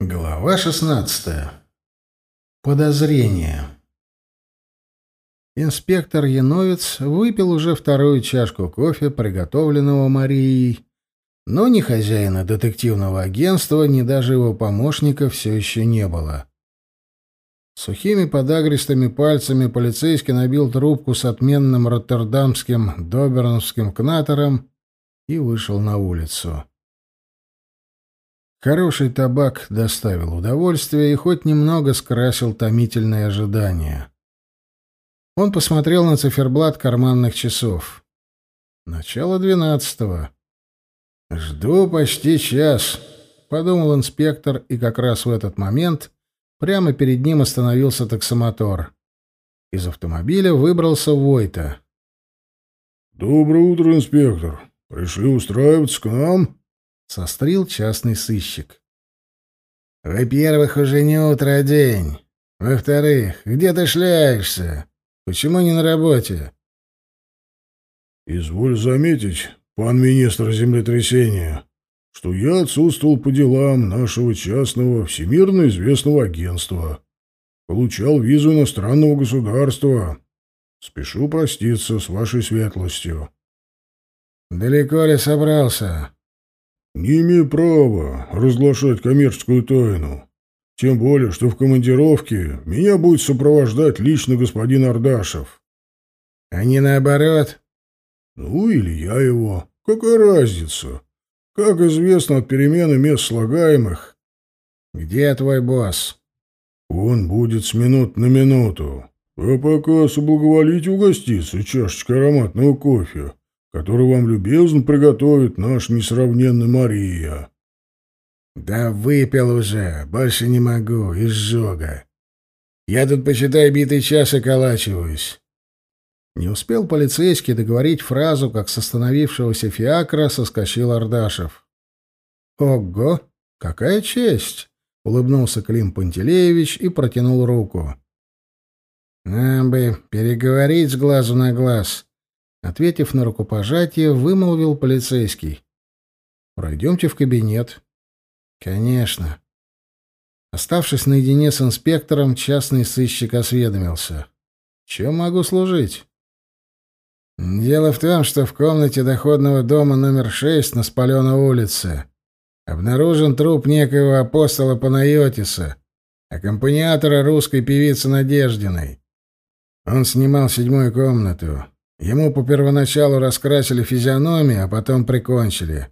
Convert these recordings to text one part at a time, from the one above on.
Глава 16. Подозрение. Инспектор Яновец выпил уже вторую чашку кофе, приготовленного Марией, но ни хозяина детективного агентства, ни даже его помощника все еще не было. Сухими подагристыми пальцами полицейский набил трубку с отменным роттердамским доберновским кнатером и вышел на улицу. Хороший табак доставил удовольствие и хоть немного скрасил томительное ожидание. Он посмотрел на циферблат карманных часов. Начало двенадцатого. «Жду почти час», — подумал инспектор, и как раз в этот момент прямо перед ним остановился таксомотор. Из автомобиля выбрался Войта. «Доброе утро, инспектор. Пришли устраиваться к нам?» Сострил частный сыщик. «Во-первых, уже не утро, а день. Во-вторых, где ты шляешься? Почему не на работе?» «Изволь заметить, пан министр землетрясения, что я отсутствовал по делам нашего частного всемирно известного агентства. Получал визу иностранного государства. Спешу проститься с вашей светлостью». «Далеко ли собрался?» Не имею права разглашать коммерческую тайну. Тем более, что в командировке меня будет сопровождать лично господин Ардашев. А не наоборот? Ну, или я его. Какая разница? Как известно от перемены мест слагаемых. Где твой босс? Он будет с минут на минуту. А пока соблаговолите угоститься чашечкой ароматного кофе который вам любезно приготовит наш несравненный Мария. Да выпил уже, больше не могу, изжога. Я тут, почитай, битый час околачиваюсь. Не успел полицейский договорить фразу, как с остановившегося фиакра соскочил Ардашев. «Ого! Какая честь!» — улыбнулся Клим Пантелеевич и протянул руку. «Нам бы переговорить с глазу на глаз», Ответив на рукопожатие, вымолвил полицейский. «Пройдемте в кабинет». «Конечно». Оставшись наедине с инспектором, частный сыщик осведомился. «Чем могу служить?» «Дело в том, что в комнате доходного дома номер шесть на Спаленой улице обнаружен труп некоего апостола Панайотиса, аккомпаниатора русской певицы Надеждиной. Он снимал седьмую комнату. Ему по первоначалу раскрасили физиономию, а потом прикончили.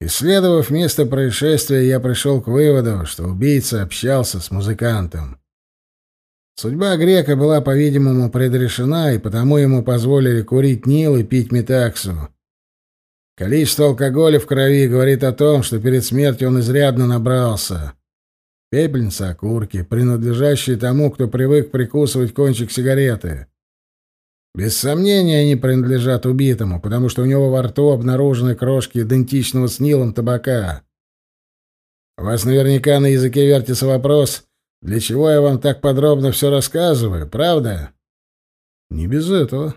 Исследовав место происшествия, я пришел к выводу, что убийца общался с музыкантом. Судьба грека была, по-видимому, предрешена, и потому ему позволили курить Нил и пить метаксу. Количество алкоголя в крови говорит о том, что перед смертью он изрядно набрался. Пепельница окурки, принадлежащие тому, кто привык прикусывать кончик сигареты. Без сомнения, они принадлежат убитому, потому что у него во рту обнаружены крошки идентичного с Нилом табака. У вас наверняка на языке вертится вопрос, для чего я вам так подробно все рассказываю, правда? Не без этого.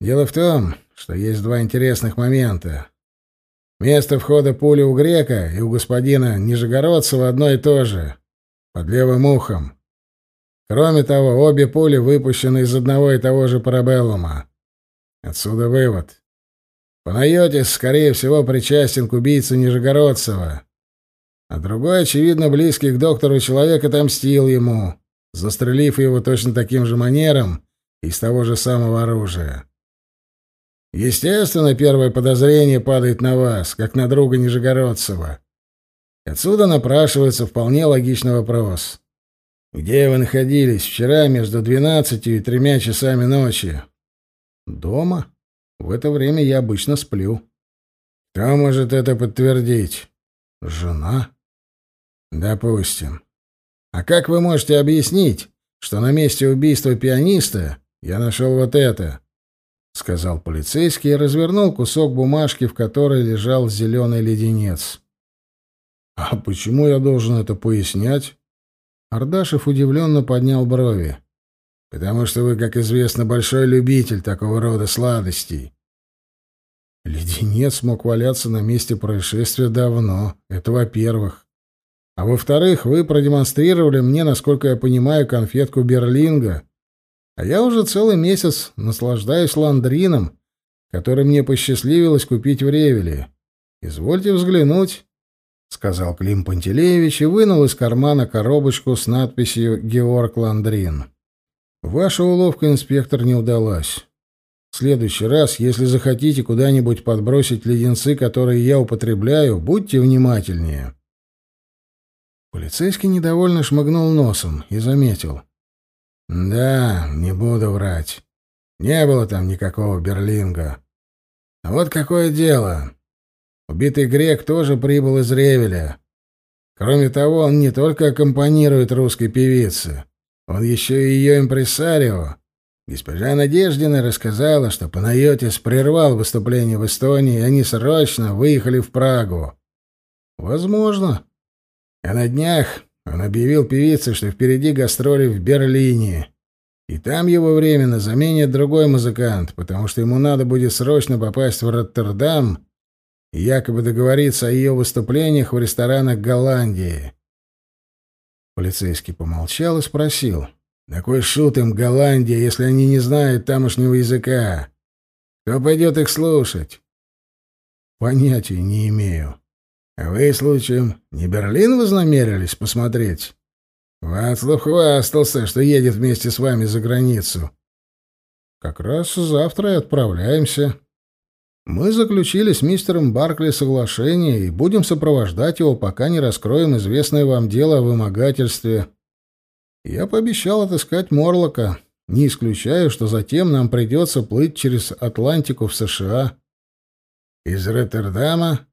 Дело в том, что есть два интересных момента. Место входа пули у грека и у господина Нижегородцева одно и то же, под левым ухом. Кроме того, обе пули выпущены из одного и того же парабеллума. Отсюда вывод. Панайотис, скорее всего, причастен к убийце Нижегородцева. А другой, очевидно, близкий к доктору человек отомстил ему, застрелив его точно таким же манером из того же самого оружия. Естественно, первое подозрение падает на вас, как на друга Нижегородцева. Отсюда напрашивается вполне логичный вопрос. «Где вы находились вчера между двенадцатью и тремя часами ночи?» «Дома. В это время я обычно сплю». «Кто может это подтвердить?» «Жена». «Допустим. А как вы можете объяснить, что на месте убийства пианиста я нашел вот это?» — сказал полицейский и развернул кусок бумажки, в которой лежал зеленый леденец. «А почему я должен это пояснять?» Ардашев удивленно поднял брови. «Потому что вы, как известно, большой любитель такого рода сладостей». Леденец мог валяться на месте происшествия давно. Это во-первых. А во-вторых, вы продемонстрировали мне, насколько я понимаю, конфетку Берлинга. А я уже целый месяц наслаждаюсь ландрином, который мне посчастливилось купить в Ревеле. Извольте взглянуть, — сказал Клим Пантелеевич и вынул из кармана коробочку с надписью «Георг Ландрин». Ваша уловка, инспектор, не удалась. В следующий раз, если захотите куда-нибудь подбросить леденцы, которые я употребляю, будьте внимательнее. Полицейский недовольно шмыгнул носом и заметил. «Да, не буду врать. Не было там никакого Берлинга. А вот какое дело. Убитый грек тоже прибыл из Ревеля. Кроме того, он не только аккомпанирует русской певице, он еще и ее импресарио. Госпожа Надеждина рассказала, что Панайотис прервал выступление в Эстонии, и они срочно выехали в Прагу. Возможно. А на днях он объявил певице, что впереди гастроли в Берлине. И там его временно заменит другой музыкант, потому что ему надо будет срочно попасть в Роттердам якобы договориться о ее выступлениях в ресторанах Голландии. Полицейский помолчал и спросил. «На кой шут им Голландия, если они не знают тамошнего языка? Кто пойдет их слушать?» «Понятия не имею. А вы, случаем, не Берлин вознамерились посмотреть?» Вацлав хвастался, что едет вместе с вами за границу. Как раз завтра и отправляемся. Мы заключили с мистером Баркли соглашение и будем сопровождать его, пока не раскроем известное вам дело о вымогательстве. Я пообещал отыскать Морлока, не исключаю, что затем нам придется плыть через Атлантику в США. Из Роттердама?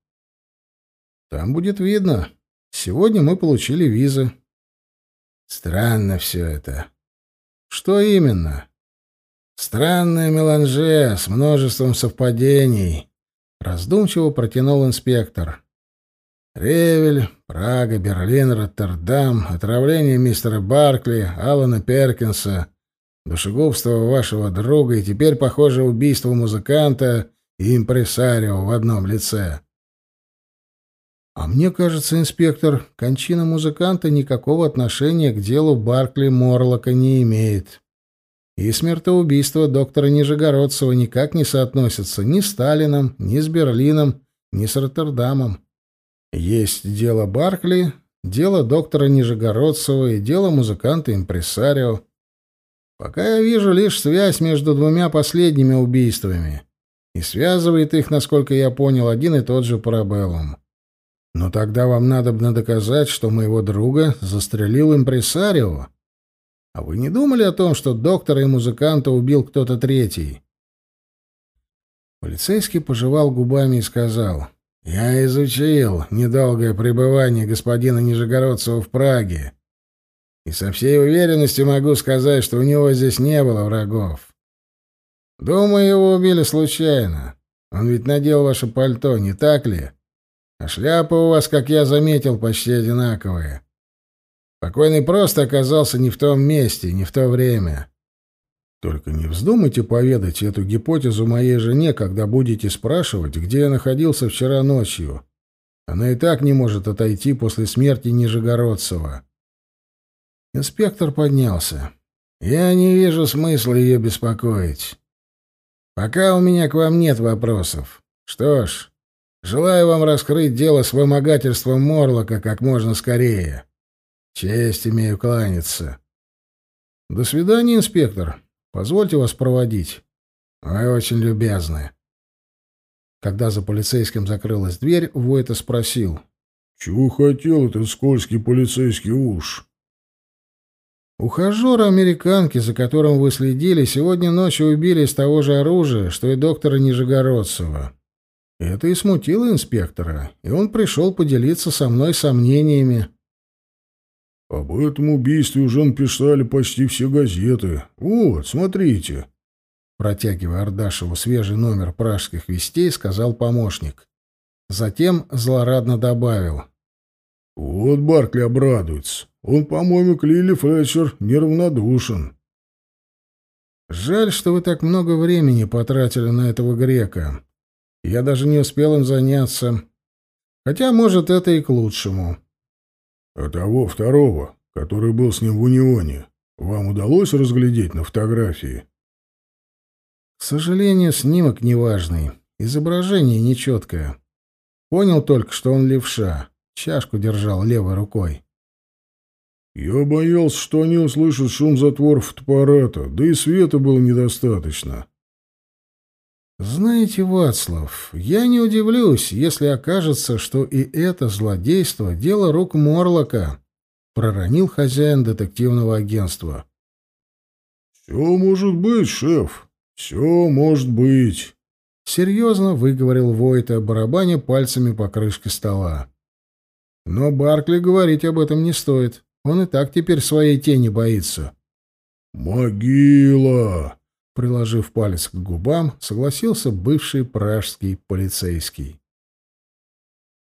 Там будет видно. Сегодня мы получили визы. Странно все это. Что именно? Странное меланже с множеством совпадений. Раздумчиво протянул инспектор. Ревель, Прага, Берлин, Роттердам, отравление мистера Баркли, Алана Перкинса, душегубство вашего друга и теперь, похоже, убийство музыканта и импресарио в одном лице. А мне кажется, инспектор, кончина музыканта никакого отношения к делу Баркли Морлока не имеет. И смертоубийство доктора Нижегородцева никак не соотносится ни с Сталином, ни с Берлином, ни с Роттердамом. Есть дело Баркли, дело доктора Нижегородцева и дело музыканта-импресарио. Пока я вижу лишь связь между двумя последними убийствами. И связывает их, насколько я понял, один и тот же парабеллум. Но тогда вам надобно доказать, что моего друга застрелил импресарио. А вы не думали о том, что доктора и музыканта убил кто-то третий? Полицейский пожевал губами и сказал: "Я изучил недолгое пребывание господина Нижегородцева в Праге, и со всей уверенностью могу сказать, что у него здесь не было врагов. Думаю, его убили случайно. Он ведь надел ваше пальто, не так ли?" А шляпы у вас, как я заметил, почти одинаковые. Покойный просто оказался не в том месте, не в то время. Только не вздумайте поведать эту гипотезу моей жене, когда будете спрашивать, где я находился вчера ночью. Она и так не может отойти после смерти Нижегородцева. Инспектор поднялся. Я не вижу смысла ее беспокоить. Пока у меня к вам нет вопросов. Что ж, Желаю вам раскрыть дело с вымогательством Морлока как можно скорее. Честь имею кланяться. До свидания, инспектор. Позвольте вас проводить. Вы очень любезны. Когда за полицейским закрылась дверь, Войта спросил. «Чего хотел этот скользкий полицейский уж?» Ухажера американки, за которым вы следили, сегодня ночью убили из того же оружия, что и доктора Нижегородцева. Это и смутило инспектора, и он пришел поделиться со мной сомнениями. «Об этом убийстве уже написали почти все газеты. Вот, смотрите». Протягивая Ардашеву свежий номер пражских вестей, сказал помощник. Затем злорадно добавил. «Вот Баркли обрадуется. Он, по-моему, к Лили Флетчер неравнодушен». «Жаль, что вы так много времени потратили на этого грека. Я даже не успел им заняться. Хотя, может, это и к лучшему. А того второго, который был с ним в Унионе, вам удалось разглядеть на фотографии? К сожалению, снимок неважный, изображение нечеткое. Понял только, что он левша, чашку держал левой рукой. Я боялся, что они услышат шум затворов фотоаппарата, да и света было недостаточно. Знаете, Вацлав, я не удивлюсь, если окажется, что и это злодейство — дело рук Морлока, — проронил хозяин детективного агентства. «Все может быть, шеф, все может быть», — серьезно выговорил Войта, барабаня пальцами по крышке стола. Но Баркли говорить об этом не стоит. Он и так теперь своей тени боится. «Могила!» Приложив палец к губам, согласился бывший пражский полицейский.